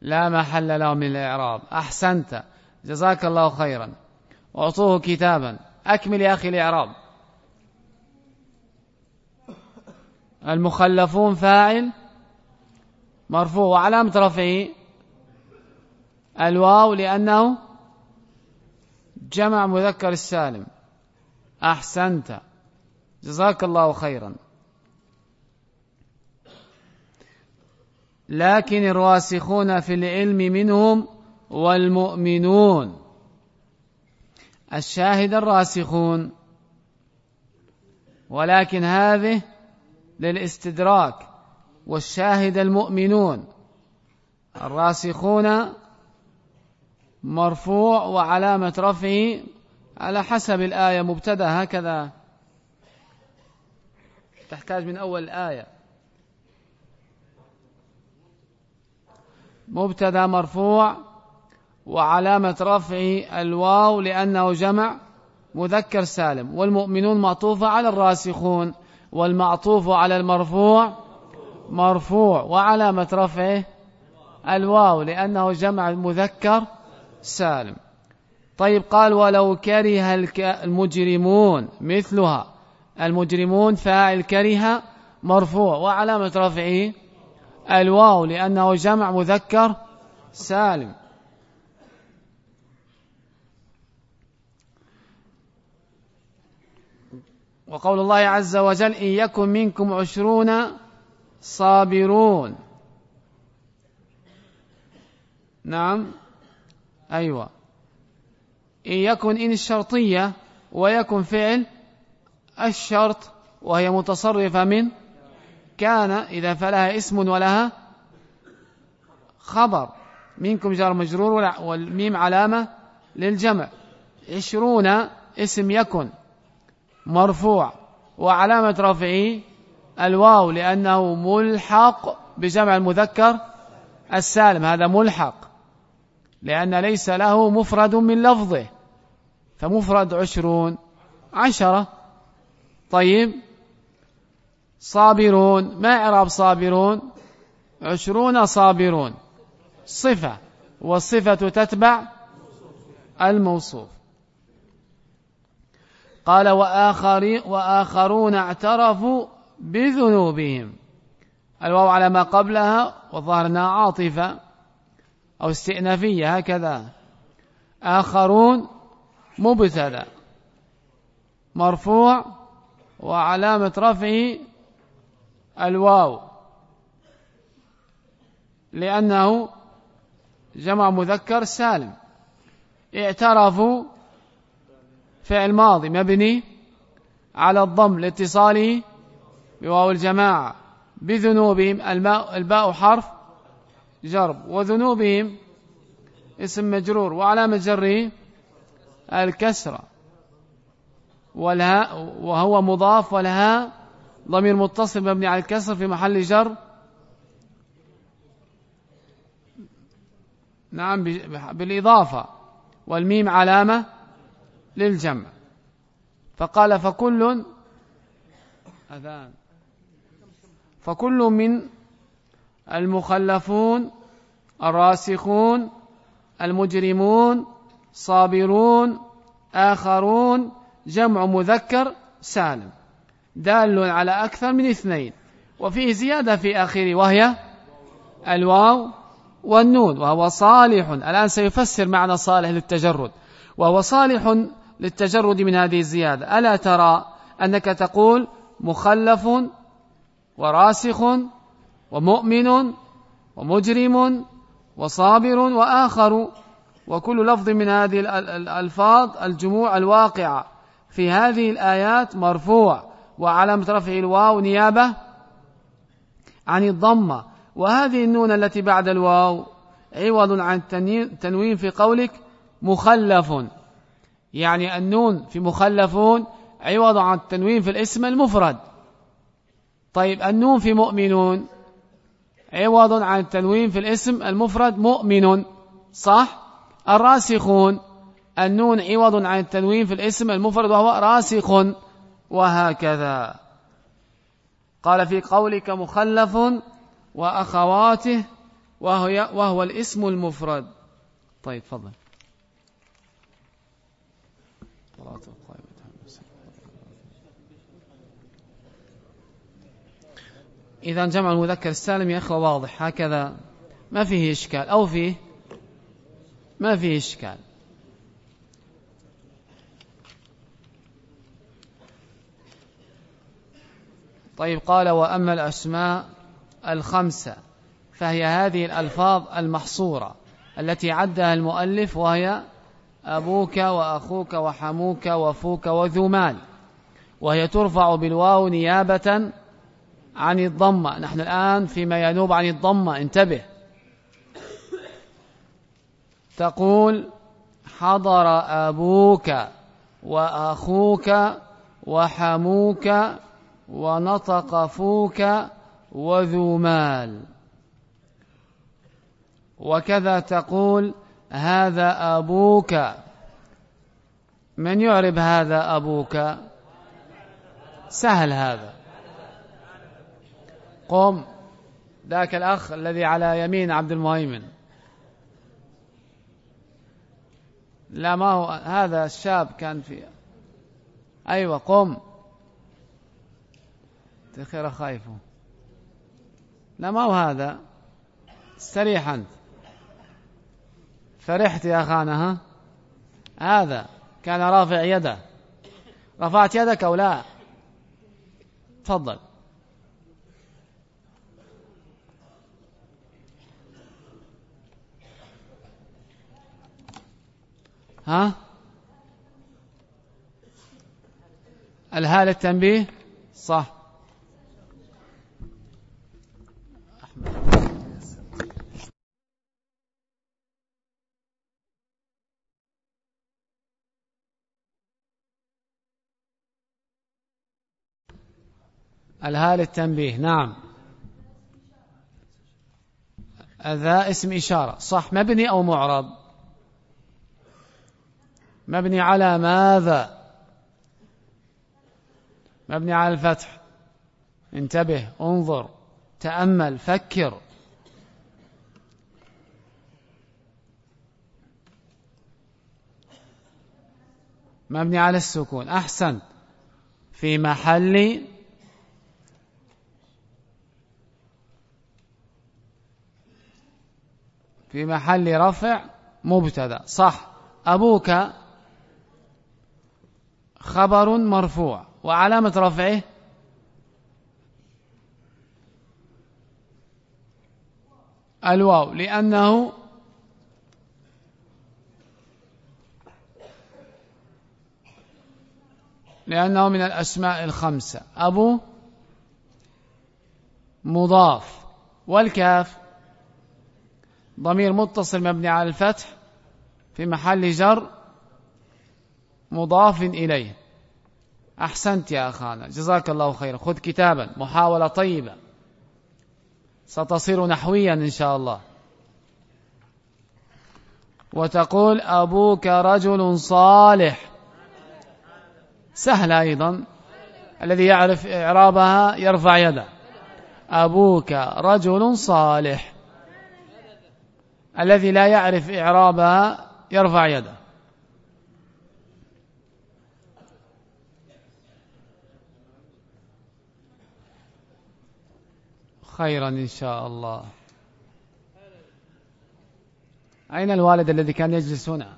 لا محل له من الإعراب. أحسنت. جزاك الله خيرا. أعطوه كتابا. أكمل يا أخي الإعراب. المخلفون فاعل مرفوع. وعلامة رفعه الواو لأنه جمع مذكر السالم. أحسنت. جزاك الله خيرا. لكن الراسخون في العلم منهم والمؤمنون. الشاهد الراسخون. ولكن هذه للاستدراك. والشاهد المؤمنون. الراسخون مرفوع وعلامة رفعه على حسب الآية مبتدأ هكذا. تحتاج من أول الآية مبتدأ مرفوع وعلامة رفعه الواو لأنه جمع مذكر سالم. والمؤمنون معطوفة على الراسخون والمعطوف على المرفوع مرفوع. وعلامة رفعه الواو لأنه جمع مذكر سالم. طيب قال ولو كره المجرمون مثلها. المجرمون فاعل كره مرفوع. وعلامة رفعه الواو لأنه جمع مذكر سالم. وقول الله عز وجل إن يكن منكم عشرون صابرون. نعم. أيوة. إن يكن إن الشرطية ويكن فعل الشرط وهي متصرفة من كان إذا فلها اسم ولها خبر. منكم جار مجرور والميم علامة للجمع. عشرون اسم يكن. مرفوع. وعلامة رفعه الواو لأنه ملحق بجمع المذكر السالم. هذا ملحق لأن ليس له مفرد من لفظه. فمفرد عشرون عشرة. طيب. صابرون ما إعراب صابرون؟ عشرون صابرون. صفة والصفة تتبع الموصوف. قال وآخرين وآخرون اعترفوا بذنوبهم. الواو على ما قبلها وظهرنا عاطفة أو استئنافية هكذا. آخرون مبتدأ. مرفوع وعلامة رفعه الواو. لأنه جمع مذكر سالم. اعترفوا فعل ماضي مبني على الضم لاتصاله بواو الجماعة. بذنوبهم الماء الباء حرف جرب. وذنوبهم اسم مجرور وعلامة جره الكسرة. والهاء وهو مضاف والهاء ضمير متصل مبني على الكسر في محل جر. نعم بالإضافة. والميم علامة للجمع. فقال فكل أذان. فكل من المخلفون الراسخون المجرمون صابرون آخرون جمع مذكر سالم. دال على أكثر من اثنين. وفيه زيادة في آخره وهي الواو والنون. وهو صالح. الآن سيفسر معنى صالح للتجرد. وهو صالح للتجرد من هذه الزيادة. ألا ترى أنك تقول مخلف وراسخ ومؤمن ومجرم وصابر وآخر وكل لفظ من هذه الألفاظ الجموع الواقعة في هذه الآيات مرفوع. وعلامة رفع الواو نيابة عن الضمة. وهذه النون التي بعد الواو عوض عن التنوين في قولك مخلف. يعني النون في مخلفون عوض عن التنوين في الاسم المفرد. طيب النون في مؤمنون عوض عن التنوين في الاسم المفرد مؤمن صح؟ الراسخون النون عوض عن التنوين في الاسم المفرد وهو راسخ وهكذا. قال في قولك مخلف وأخواته وهو, وهو الاسم المفرد. طيب فضل إذا جمع المذكر السالم يا أخوة واضح. هكذا ما فيه إشكال. أو فيه ما فيه إشكال. طيب قال وأما الأسماء الخمسة فهي هذه الألفاظ المحصورة التي عدها المؤلف وهي أبوك وأخوك وحموك وفوك وذو مال. وهي ترفع بالواو نيابة عن الضمة. نحن الآن فيما ينوب عن الضمة. انتبه. تقول حضر أبوك وأخوك وحموك ونطق فوك وذو مال. وكذا تقول هذا أبوك. من يعرب هذا أبوك؟ سهل هذا. قم. ذاك الأخ الذي على يمين عبد المهيمن. لا ما هو هذا الشاب كان في أيوة قم. تخير خايفه. لا ما هو هذا؟ استريح أنت. فرحت يا خانة ها؟ هذا كان رافع يده. رفعت يدك أو لا؟ تفضل. ها؟ الهال التنبيه؟ صح. الهال التنبيه نعم. ذا اسم إشارة صح مبني أو معرب؟ مبني على ماذا؟ مبني على الفتح. انتبه انظر تأمل فكر. مبني على السكون أحسن. في محل في محل رفع مبتدأ. صح. أبوك خبر مرفوع. وعلامة رفعه؟ الواو. لأنه لأنه من الأسماء الخمسة. أبو مضاف. والكاف. ضمير متصل مبني على الفتح في محل جر مضاف إليه. أحسنت يا أخانا. جزاك الله خيرا. خذ كتابا. محاولة طيبة. ستصير نحويا إن شاء الله. وتقول أبوك رجل صالح. سهل أيضا. الذي يعرف إعرابها يرفع يده. أبوك رجل صالح. الذي لا يعرف إعرابها يرفع يده. خيرا إن شاء الله. أين الوالد الذي كان يجلس هنا؟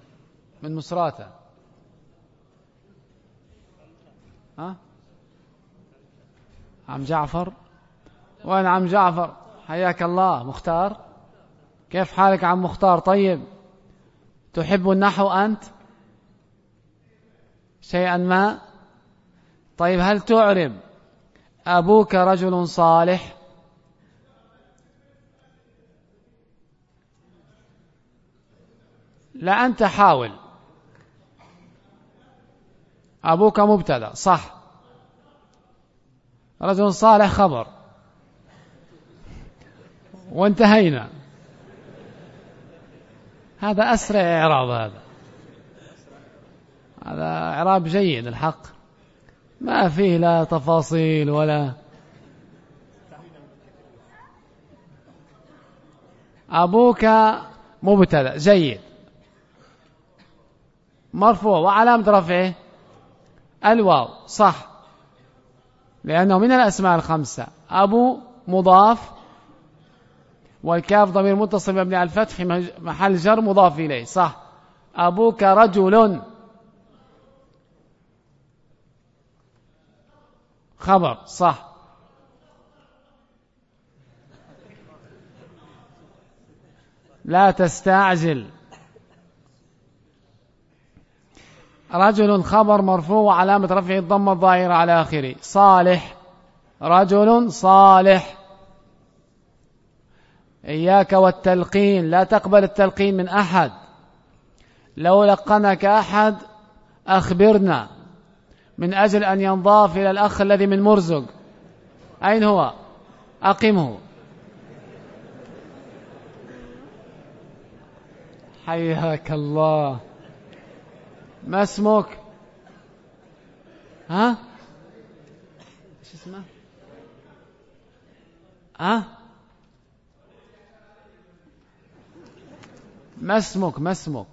من مصراته. ها؟ عم جعفر؟ وين عم جعفر؟ حياك الله مختار. كيف حالك عم مختار؟ طيب تحب النحو أنت؟ شيئا ما؟ طيب هل تعرب أبوك رجل صالح؟ لا أنت حاول. أبوك مبتدأ صح. رجل صالح خبر. وانتهينا. هذا أسرع إعراب هذا. هذا إعراب جيد الحق. ما فيه لا تفاصيل ولا أبوك مبتدأ جيد. مرفوع. وعلامة رفعه. الواو. صح. لأنه من الأسماء الخمسة. أبو مضاف والكاف ضمير متصل مبني على الفتح محل جر مضاف إليه صح. أبوك رجل. خبر صح. لا تستعجل. رجل خبر مرفوع وعلامة رفعه الضمة الظاهرة على آخره. صالح. رجل صالح. إياك والتلقين لا تقبل التلقين من أحد. لو لقنك أحد أخبرنا. من أجل أن ينضاف إلى الأخ الذي من مرزق. أين هو؟ أقمه. حياك الله. ما اسمك؟ ها؟ إيش اسمه؟ ها؟ ما اسمك ما اسمك؟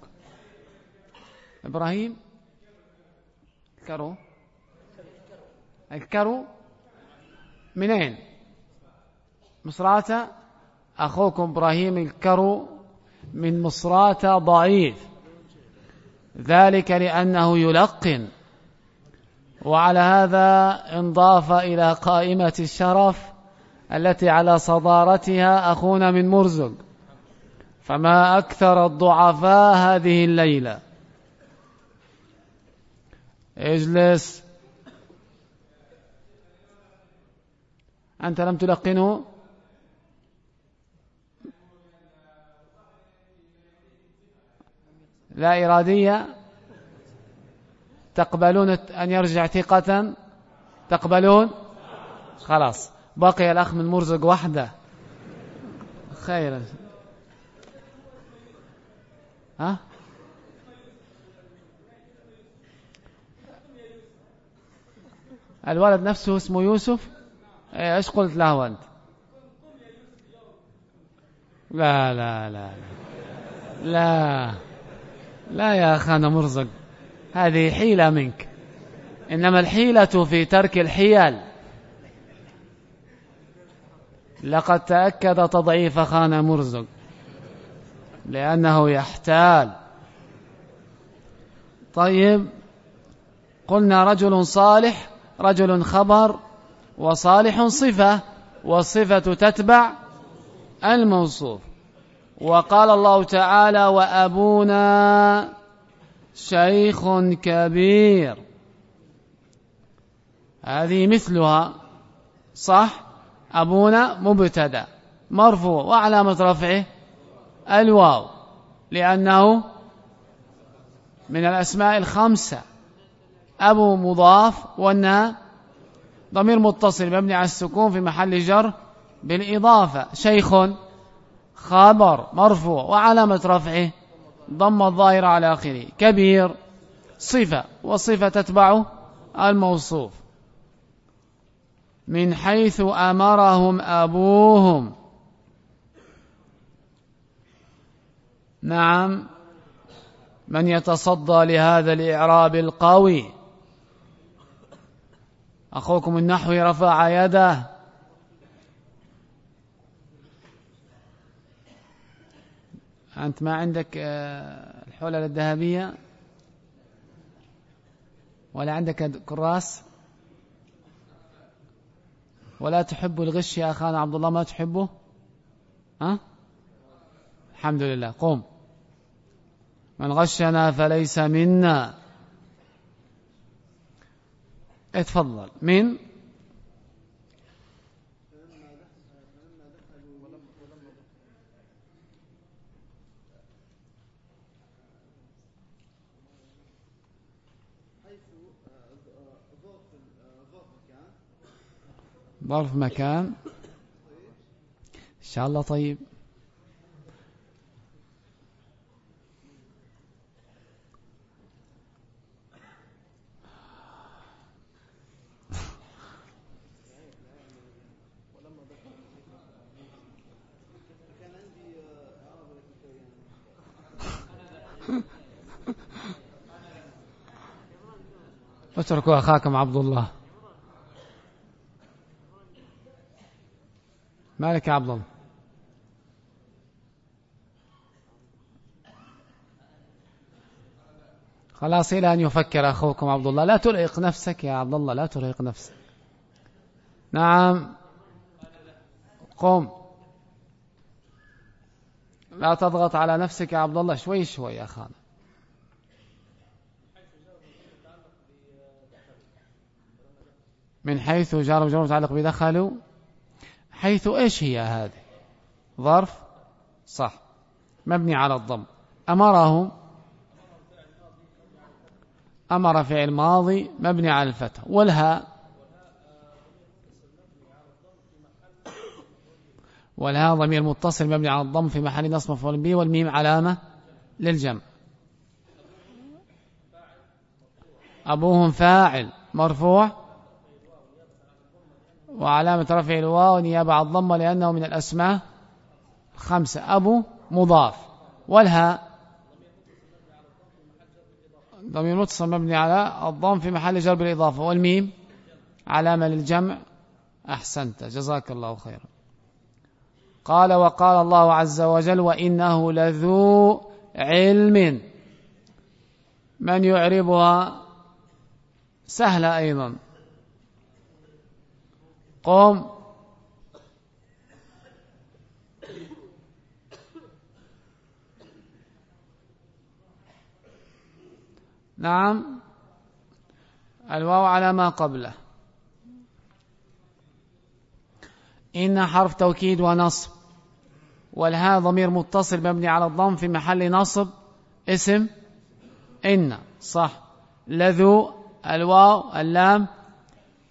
إبراهيم؟ كرو؟ الكرو منين؟ مصراتة أخوكم إبراهيم الكرو من مصراتة ضعيف. ذلك لأنه يلقن. وعلى هذا انضاف إلى قائمة الشرف التي على صدارتها أخونا من مرزق. فما أكثر الضعفاء هذه الليلة. اجلس. أنت لم تلقنه؟ لا إرادية. تقبلون أن يرجع ثقة؟ تقبلون؟ خلاص. بقي الأخ من مرزق وحده. خير. ها؟ الولد نفسه اسمه يوسف؟ إيه، إيش قلت له أنت؟ لا لا لا لا. لا. يا أخانا مرزق. هذه حيلة منك. إنما الحيلة في ترك الحيل لقد تأكد تضعيف خان مرزق. لأنه يحتال. طيب قلنا رجل صالح رجل خبر وصالح صفة والصفة تتبع الموصوف. وقال الله تعالى وأبونا شيخ كبير هذه مثلها صح؟ أبونا مبتدأ مرفوع وعلامة رفعه الواو لأنه من الأسماء الخمسة أبو مضاف والنا ضمير متصل مبني على السكون في محل جر بالإضافة. شيخ خبر مرفوع وعلامة رفعه ضم الظاهر على آخره. كبير صفة والصفة تتبع الموصوف. من حيث أمرهم أبوهم. نعم من يتصدى لهذا الإعراب القوي. أخوكم النحوي رفع يده. أنت ما عندك آه، الحولة الذهبية؟ ولا عندك كراس؟ ولا تحب الغش يا أخانا عبد الله ما تحبه؟ ها؟ الحمد لله. قم. من غشنا فليس منا. اتفضل. من؟ ظرف مكان. شاء الله طيب. اتركوا أخاكم عبد الله. مالك يا عبد الله؟ خلاص إلى أن يفكر أخوكم عبد الله. لا ترهق نفسك يا عبد الله لا ترهق نفسك. نعم. قم. لا تضغط على نفسك يا عبد الله شوي شوي يا أخانا. من حيث جار وجر متعلق بدخلوا حيث إيش هي هذه؟ ظرف؟ صح. مبني على الضم. أمرهم؟ أمر فعل ماضي مبني على الفتح. والهاء؟ والهاء ضمير متصل مبني على الضم في محل نصب مفعول به والميم علامة للجمع. أبوهم فاعل مرفوع وعلامة رفع الواو نيابة عن الضمة لأنه من الأسماء خمسة. أبو مضاف والهاء ضمير متصل مبني على الضم في محل جر بالإضافة والميم علامة للجمع. أحسنت. جزاك الله خيرا. قال وقال الله عز وجل وإنه لذو علم. من يعربها سهلة أيضا. قم نعم. الواو على ما قبله. إن حرف توكيد ونصب. والهاء ضمير متصل مبني على الضم في محل نصب اسم إن. صح. لذو الواو اللام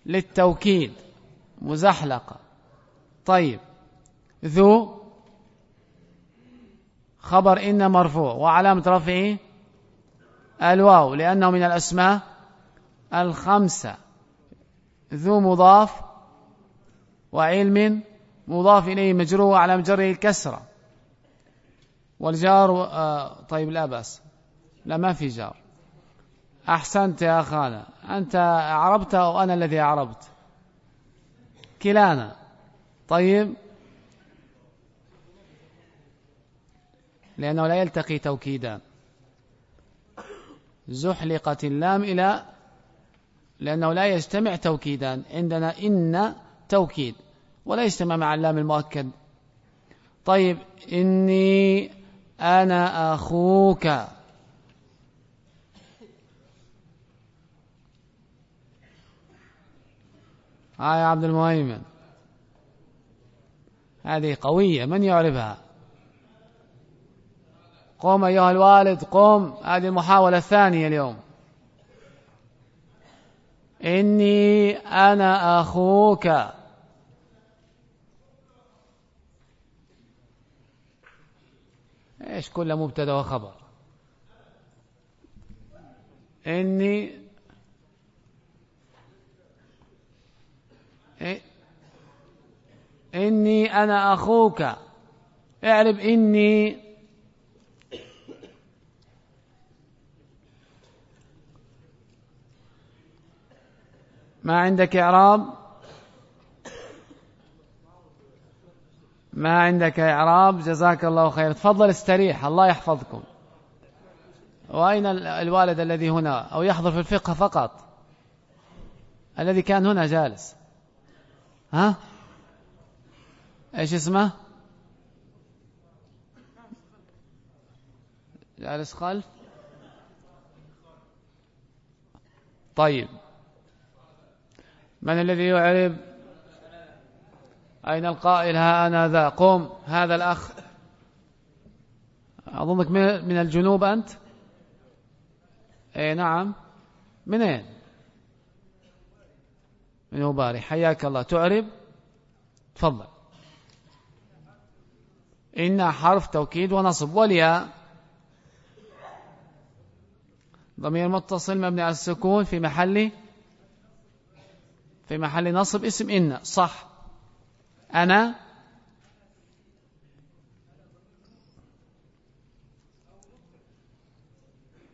للتوكيد. مزحلقة. طيب. ذو خبر إن مرفوع. وعلامة رفعه الواو لأنه من الأسماء الخمسة. ذو مضاف وعلم مضاف إليه مجروع على مجره الكسرة. والجار آه طيب لا بأس. لا ما في جار. أحسنت يا أخانا. أنت أعربت أو أنا الذي أعربت؟ كلانا. طيب. لأنه لا يلتقي توكيدان زحلقت اللام إلى لأنه لا يجتمع توكيدان عندنا إن توكيد. ولا يجتمع مع اللام المؤكد. طيب إني أنا أخوك. ها يا عبد المهيمن. هذه قوية من يعرفها؟ قم أيها الوالد قم. هذه المحاولة الثانية اليوم. إني أنا أخوك. إيش كل مبتدأ وخبر؟ إني إني أنا أخوك. اعرف إني ما عندك إعراب؟ ما عندك إعراب؟ جزاك الله خير. تفضل استريح الله يحفظكم. وأين الوالد الذي هنا؟ أو يحضر في الفقه فقط. الذي كان هنا جالس. ها؟ إيش اسمه؟ جالس خلف. طيب. من الذي يعرب؟ أين القائل ها أنا ذا؟ قم هذا الأخ. أظنك من الجنوب أنت؟ أي نعم. من أين من أباري حياك الله. تعرب؟ تفضل. إن حرف توكيد ونصب. والياء ضمير متصل مبني على السكون في محل في محل نصب. اسم إن. صح. أنا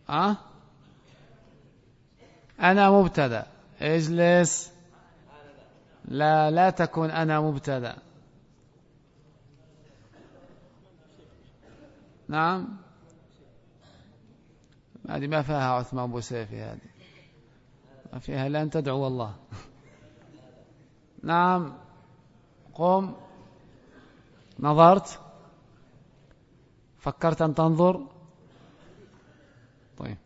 أه؟ أنا مبتدأ. اجلس. لا لا تكن أنا مبتدأ. نعم. هذه ما فيها عثمان أبو سيفي هذه. ما فيها لن تدعو الله. نعم. قم نظرت فكرت أن تنظر. طيب.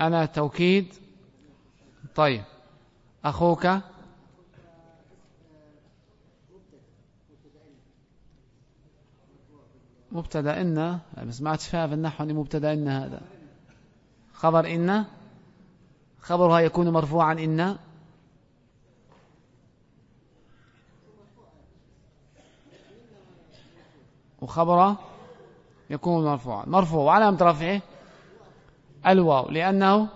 أنا توكيد. طيب. أخوك. مبتدأ إن. ما عادش فيها في النحو مبتدا إن هذا. خبر إن. خبرها يكون مرفوعا إن وخبره يكون مرفوعا. مرفوع. وعلامة رفعه الواو لأنه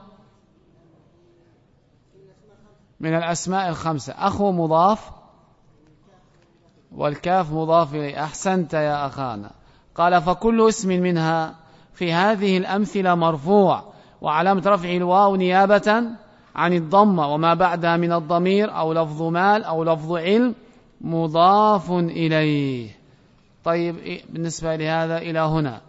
من الأسماء الخمسة. أخو مضاف والكاف مضاف إليه. أحسنت يا أخانا. قال فكل اسم منها في هذه الأمثلة مرفوع. وعلامة رفع الواو نيابة عن الضمة وما بعدها من الضمير أو لفظ مال أو لفظ علم مضاف إليه. طيب بالنسبة لهذا إلى هنا.